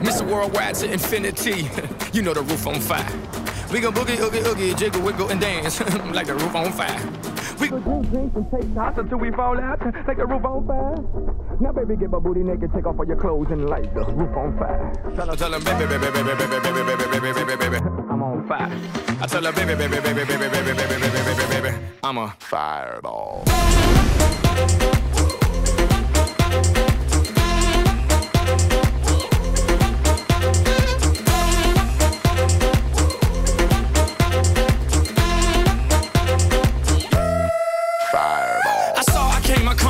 Mr. Worldwide to infinity. you know the roof on fire. We gon' boogie, oogie, oogie, jiggle, wiggle, and dance like the roof on fire. We gon' drink, drink, and take shots until we fall out like the roof on fire. Now, baby, get my booty naked, take off all your clothes and light the roof on fire. Tell her, tell her, baby, baby, baby, baby, baby, baby, baby, baby, baby, baby, I'm on fire. I tell her, baby, baby, baby, baby, baby, baby, baby, baby, baby, baby, I'm a fireball.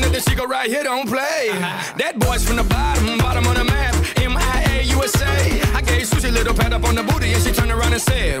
That the Chico right here don't play. Uh-huh. That boy's from the bottom, bottom of the map.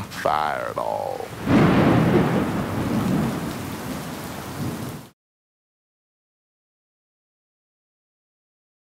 fire at all.